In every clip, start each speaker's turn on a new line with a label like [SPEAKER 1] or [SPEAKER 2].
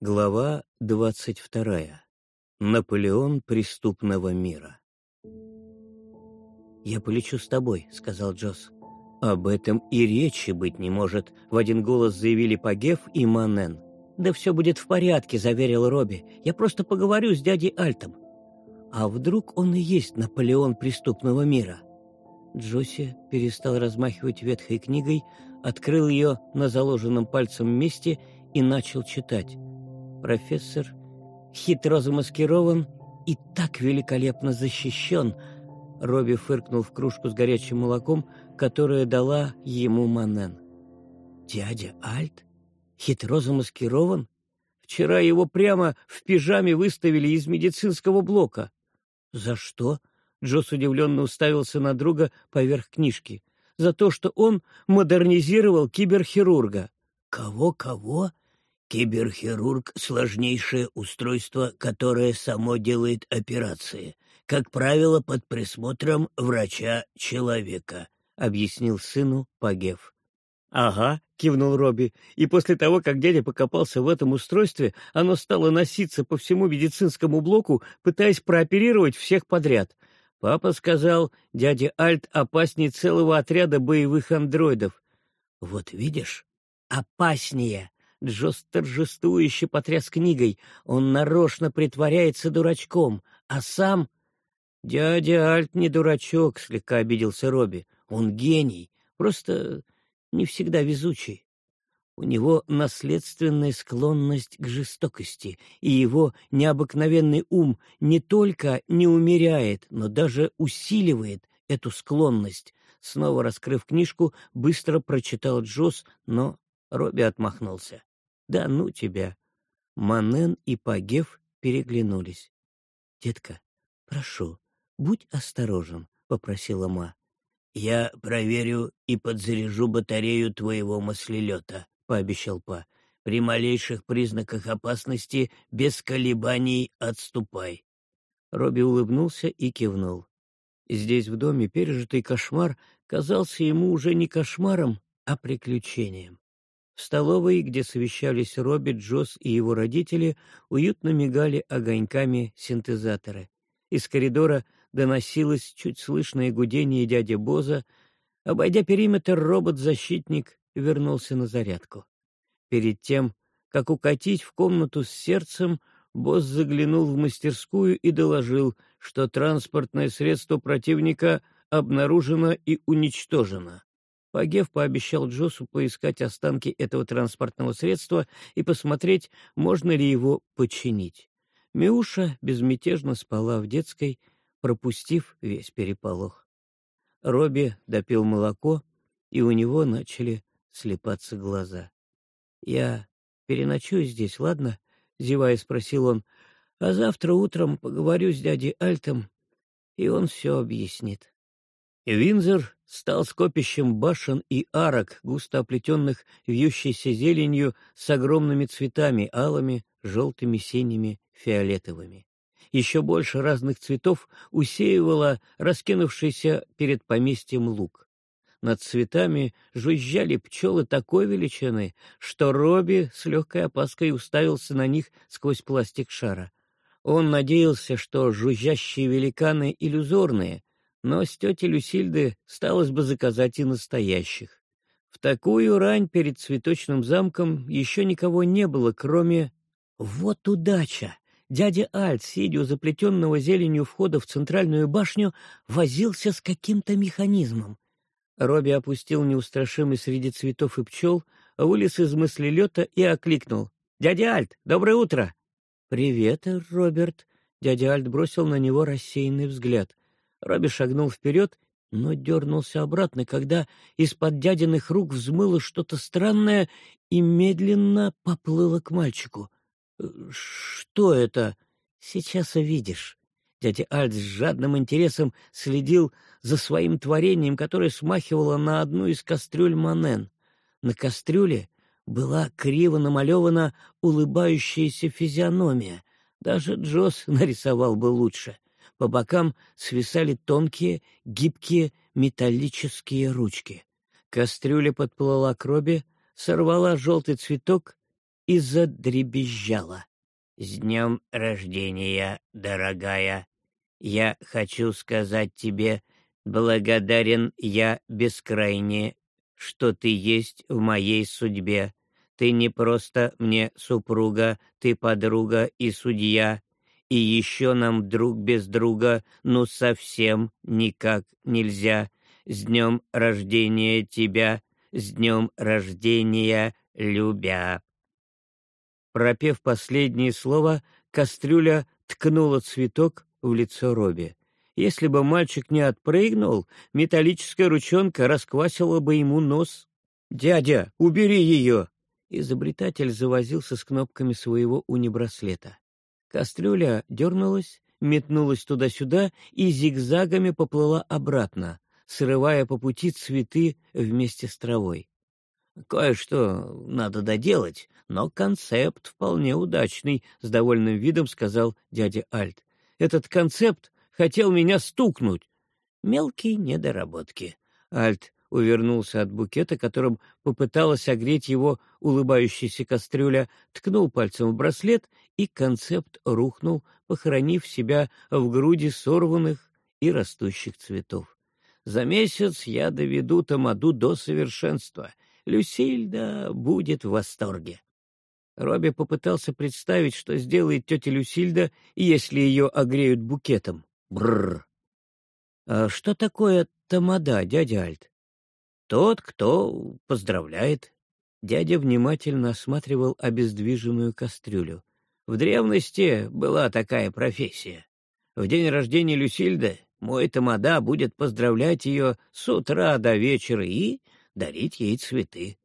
[SPEAKER 1] Глава двадцать вторая. Наполеон преступного мира. «Я полечу с тобой», — сказал Джосс. «Об этом и речи быть не может», — в один голос заявили Пагев и Манен. «Да все будет в порядке», — заверил Робби. «Я просто поговорю с дядей Альтом». «А вдруг он и есть Наполеон преступного мира?» Джосси перестал размахивать ветхой книгой, открыл ее на заложенном пальцем месте и начал читать. Профессор хитро замаскирован и так великолепно защищен. Робби фыркнул в кружку с горячим молоком, которое дала ему Манен. «Дядя Альт? Хитро замаскирован? Вчера его прямо в пижаме выставили из медицинского блока». «За что?» — Джос удивленно уставился на друга поверх книжки. «За то, что он модернизировал киберхирурга». «Кого-кого?» Киберхирург — сложнейшее устройство, которое само делает операции, как правило, под присмотром врача-человека, — объяснил сыну Пагев. — Ага, — кивнул Робби, и после того, как дядя покопался в этом устройстве, оно стало носиться по всему медицинскому блоку, пытаясь прооперировать всех подряд. Папа сказал, дядя Альт опаснее целого отряда боевых андроидов. — Вот видишь, опаснее, Джос торжествующе потряс книгой. Он нарочно притворяется дурачком, а сам... «Дядя Альт не дурачок», — слегка обиделся Робби. «Он гений, просто не всегда везучий. У него наследственная склонность к жестокости, и его необыкновенный ум не только не умеряет, но даже усиливает эту склонность». Снова раскрыв книжку, быстро прочитал Джос, но Робби отмахнулся. Да ну тебя. Манен и Пагев переглянулись. — Детка, прошу, будь осторожен, — попросила Ма. — Я проверю и подзаряжу батарею твоего маслелета, — пообещал Па. — При малейших признаках опасности без колебаний отступай. Робби улыбнулся и кивнул. Здесь, в доме, пережитый кошмар казался ему уже не кошмаром, а приключением. В столовой, где совещались Робби, Джосс и его родители, уютно мигали огоньками синтезаторы. Из коридора доносилось чуть слышное гудение дяди Боза. Обойдя периметр, робот-защитник вернулся на зарядку. Перед тем, как укатить в комнату с сердцем, Босс заглянул в мастерскую и доложил, что транспортное средство противника обнаружено и уничтожено. Пагев пообещал Джосу поискать останки этого транспортного средства и посмотреть, можно ли его починить. Миуша безмятежно спала в детской, пропустив весь переполох. Робби допил молоко, и у него начали слепаться глаза. — Я переночую здесь, ладно? — зевая спросил он. — А завтра утром поговорю с дядей Альтом, и он все объяснит. Винзер стал скопищем башен и арок, густо оплетенных вьющейся зеленью с огромными цветами — алыми, желтыми, синими, фиолетовыми. Еще больше разных цветов усеивало раскинувшийся перед поместьем луг. Над цветами жужжали пчелы такой величины, что Робби с легкой опаской уставился на них сквозь пластик шара. Он надеялся, что жужжащие великаны иллюзорные, но с тетей Люсильды сталось бы заказать и настоящих. В такую рань перед цветочным замком еще никого не было, кроме... Вот удача! Дядя Альт, сидя у заплетенного зеленью входа в центральную башню, возился с каким-то механизмом. Робби опустил неустрашимый среди цветов и пчел, вылез из мыслелета и окликнул. «Дядя Альт, доброе утро!» «Привет, Роберт!» Дядя Альт бросил на него рассеянный взгляд. Робби шагнул вперед, но дернулся обратно, когда из-под дядиных рук взмыло что-то странное и медленно поплыло к мальчику. «Что это?» «Сейчас увидишь». Дядя Альт с жадным интересом следил за своим творением, которое смахивало на одну из кастрюль Манен. На кастрюле была криво намалевана улыбающаяся физиономия. Даже Джосс нарисовал бы лучше — по бокам свисали тонкие, гибкие металлические ручки. Кастрюля подплыла к Робби, сорвала желтый цветок и задребезжала. «С днем рождения, дорогая! Я хочу сказать тебе, благодарен я бескрайне, что ты есть в моей судьбе. Ты не просто мне супруга, ты подруга и судья, и еще нам друг без друга, ну совсем никак нельзя. С днем рождения тебя, с днем рождения, любя. Пропев последнее слово, кастрюля ткнула цветок в лицо Робби. Если бы мальчик не отпрыгнул, металлическая ручонка расквасила бы ему нос. «Дядя, убери ее!» Изобретатель завозился с кнопками своего унибраслета. Кастрюля дернулась, метнулась туда-сюда и зигзагами поплыла обратно, срывая по пути цветы вместе с травой. «Кое-что надо доделать, но концепт вполне удачный», — с довольным видом сказал дядя Альт. «Этот концепт хотел меня стукнуть». «Мелкие недоработки». Альт увернулся от букета, которым попыталась огреть его улыбающаяся кастрюля, ткнул пальцем в браслет, и концепт рухнул, похоронив себя в груди сорванных и растущих цветов. «За месяц я доведу Тамаду до совершенства. Люсильда будет в восторге». Робби попытался представить, что сделает тетя Люсильда, если ее огреют букетом. Бррр. «А что такое тамада, дядя Альт?» Тот, кто поздравляет. Дядя внимательно осматривал обездвиженную кастрюлю. В древности была такая профессия. В день рождения Люсильды мой тамада будет поздравлять ее с утра до вечера и дарить ей цветы.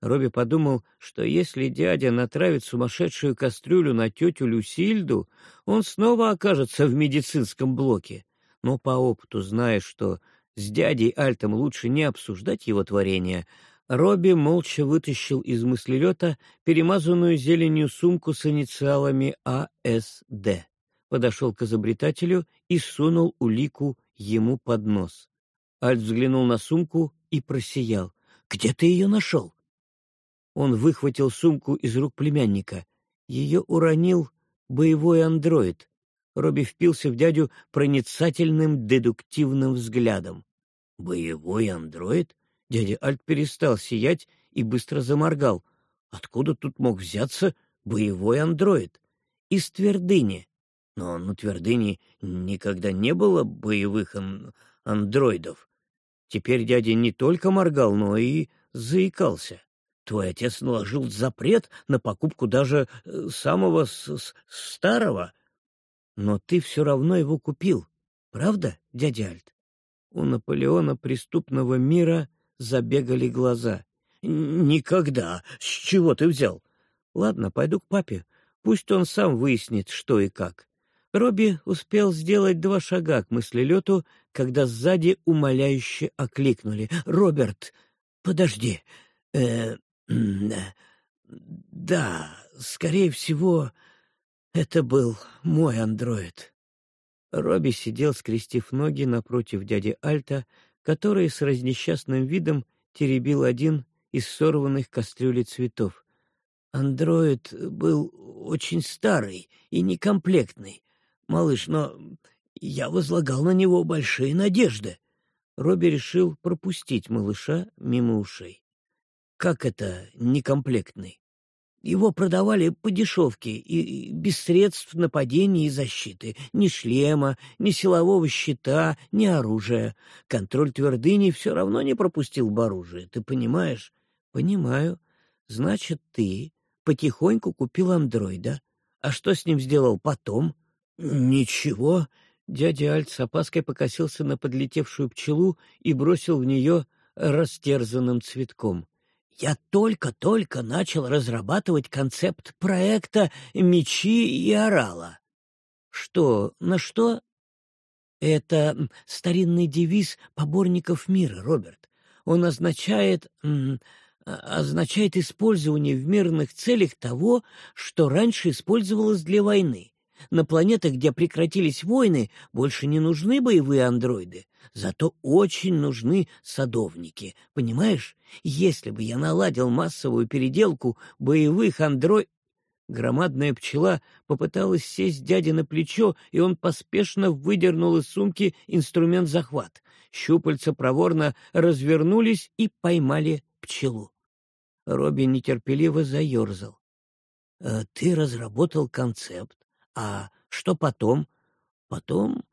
[SPEAKER 1] Робби подумал, что если дядя натравит сумасшедшую кастрюлю на тетю Люсильду, он снова окажется в медицинском блоке. Но по опыту, зная, что с дядей Альтом лучше не обсуждать его творение, Робби молча вытащил из мыслелета перемазанную зеленью сумку с инициалами АСД, подошел к изобретателю и сунул улику ему под нос. Альт взглянул на сумку и просиял. «Где ты ее нашел?» Он выхватил сумку из рук племянника. Ее уронил боевой андроид. Робби впился в дядю проницательным дедуктивным взглядом. «Боевой андроид?» Дядя Альт перестал сиять и быстро заморгал. «Откуда тут мог взяться боевой андроид?» «Из твердыни». Но на твердыне никогда не было боевых ан андроидов. Теперь дядя не только моргал, но и заикался. Твой отец наложил запрет на покупку даже э, самого с -с старого. Но ты все равно его купил, правда, дядя Альт? У Наполеона преступного мира забегали глаза. «Никогда! С чего ты взял?» «Ладно, пойду к папе. Пусть он сам выяснит, что и как». Робби успел сделать два шага к мыслелету, когда сзади умоляюще окликнули. «Роберт, подожди. Э, да, скорее всего, это был мой андроид. Робби сидел, скрестив ноги напротив дяди Альта, который с разнесчастным видом теребил один из сорванных кастрюлей цветов. Андроид был очень старый и некомплектный, малыш, но я возлагал на него большие надежды. Робби решил пропустить малыша мимо ушей. Как это некомплектный? Его продавали по дешевке и без средств нападения и защиты. Ни шлема, ни силового щита, ни оружия. Контроль твердыни все равно не пропустил бы оружие, ты понимаешь? Понимаю. Значит, ты потихоньку купил андроида. А что с ним сделал потом? Ничего. Дядя Альт с опаской покосился на подлетевшую пчелу и бросил в нее растерзанным цветком. Я только-только начал разрабатывать концепт проекта «Мечи и орала». Что, на что? Это старинный девиз поборников мира, Роберт. Он означает... означает использование в мирных целях того, что раньше использовалось для войны. На планетах, где прекратились войны, больше не нужны боевые андроиды. Зато очень нужны садовники. Понимаешь, если бы я наладил массовую переделку боевых андроид... Громадная пчела попыталась сесть дяде на плечо, и он поспешно выдернул из сумки инструмент-захват. Щупальца проворно развернулись и поймали пчелу. Робби нетерпеливо заерзал. «Э, — Ты разработал концепт. А что потом? Потом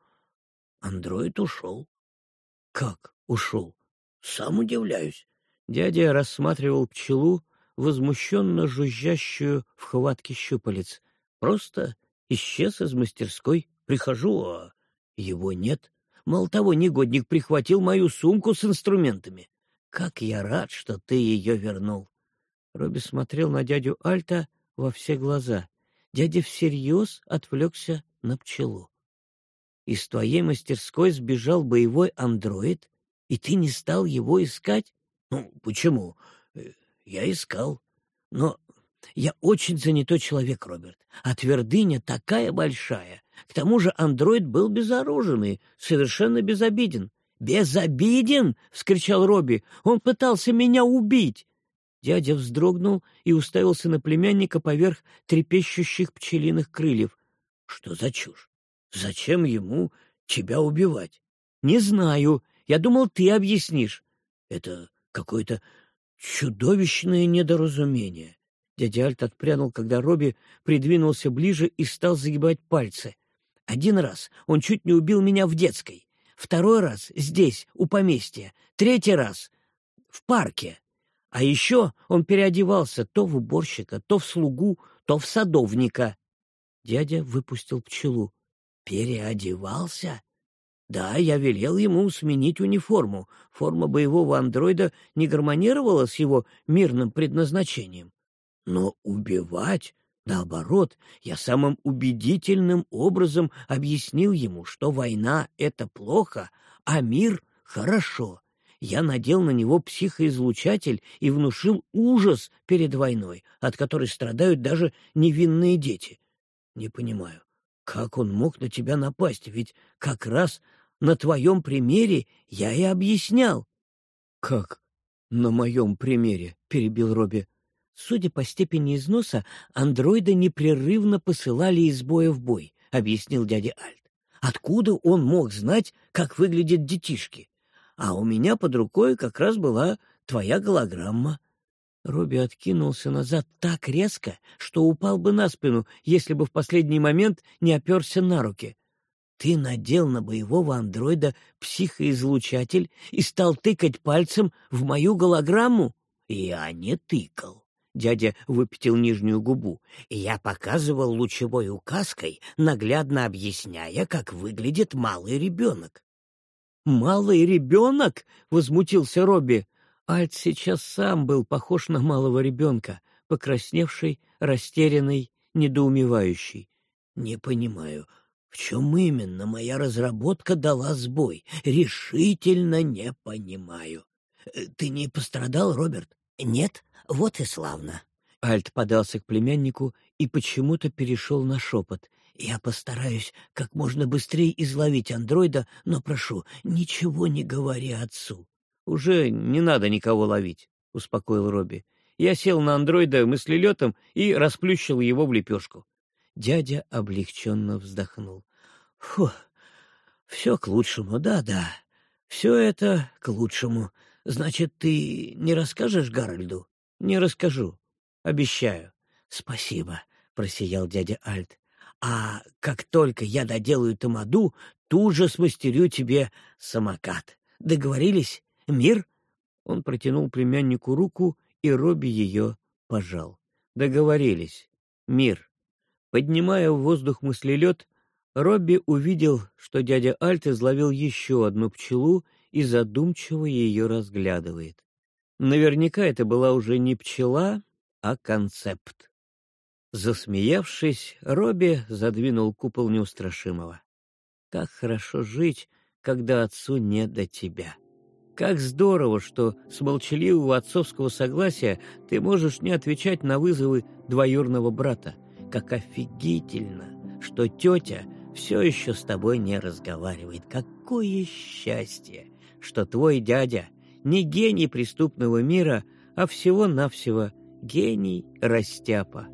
[SPEAKER 1] андроид ушел. — Как ушел? Сам удивляюсь. Дядя рассматривал пчелу, возмущенно жужжащую в хватке щупалец. Просто исчез из мастерской. Прихожу, а его нет. Мало того, негодник прихватил мою сумку с инструментами. Как я рад, что ты ее вернул. Робби смотрел на дядю Альта во все глаза. Дядя всерьез отвлекся на пчелу. Из твоей мастерской сбежал боевой андроид, и ты не стал его искать? Ну, почему? Э, я искал. Но я очень занятой человек, Роберт, а твердыня такая большая. К тому же андроид был безоружен и совершенно безобиден. «Безобиден!» — вскричал Робби. «Он пытался меня убить!» Дядя вздрогнул и уставился на племянника поверх трепещущих пчелиных крыльев. «Что за чушь? Зачем ему тебя убивать?» «Не знаю. Я думал, ты объяснишь». «Это какое-то чудовищное недоразумение. Дядя Альт отпрянул, когда Робби придвинулся ближе и стал загибать пальцы. Один раз он чуть не убил меня в детской, второй раз здесь, у поместья, третий раз в парке. А еще он переодевался то в уборщика, то в слугу, то в садовника. Дядя выпустил пчелу. «Переодевался?» Да, я велел ему сменить униформу. Форма боевого андроида не гармонировала с его мирным предназначением. Но убивать, наоборот, я самым убедительным образом объяснил ему, что война — это плохо, а мир — хорошо. Я надел на него психоизлучатель и внушил ужас перед войной, от которой страдают даже невинные дети. Не понимаю, как он мог на тебя напасть, ведь как раз на твоем примере я и объяснял. — Как? На моем примере? — перебил Робби. Судя по степени износа, андроиды непрерывно посылали из боя в бой, — объяснил дядя Альт. Откуда он мог знать, как выглядят детишки? А у меня под рукой как раз была твоя голограмма. Робби откинулся назад так резко, что упал бы на спину, если бы в последний момент не оперся на руки. Ты надел на боевого андроида психоизлучатель и стал тыкать пальцем в мою голограмму? Я не тыкал. Дядя выпятил нижнюю губу. Я показывал лучевой указкой, наглядно объясняя, как выглядит малый ребенок. «Малый ребенок?» — возмутился Робби. Альт сейчас сам был похож на малого ребенка, покрасневший, растерянный, недоумевающий. «Не понимаю, в чем именно моя разработка дала сбой? Решительно не понимаю. Э, ты не пострадал, Роберт? Нет? Вот и славно. Альт подался к племяннику и почему-то перешел на шепот. Я постараюсь как можно быстрее изловить андроида, но прошу, ничего не говори отцу. Уже не надо никого ловить, успокоил Робби. Я сел на андроида мыслелетом и расплющил его в лепешку. Дядя облегченно вздохнул. Фу, все к лучшему, да-да. Все это к лучшему. Значит, ты не расскажешь Гарольду? Не расскажу. Обещаю. Спасибо, просиял дядя Альт. А как только я доделаю тамаду, тут же смастерю тебе самокат. Договорились? Мир? Он протянул племяннику руку, и Робби ее пожал. Договорились. Мир. Поднимая в воздух мыслелед, Робби увидел, что дядя Альт изловил еще одну пчелу и задумчиво ее разглядывает. Наверняка это была уже не пчела, а концепт. Засмеявшись, Робби задвинул купол неустрашимого. «Как хорошо жить, когда отцу не до тебя!» Как здорово, что с молчаливого отцовского согласия ты можешь не отвечать на вызовы двоюрного брата. Как офигительно, что тетя все еще с тобой не разговаривает. Какое счастье, что твой дядя не гений преступного мира, а всего-навсего гений растяпа.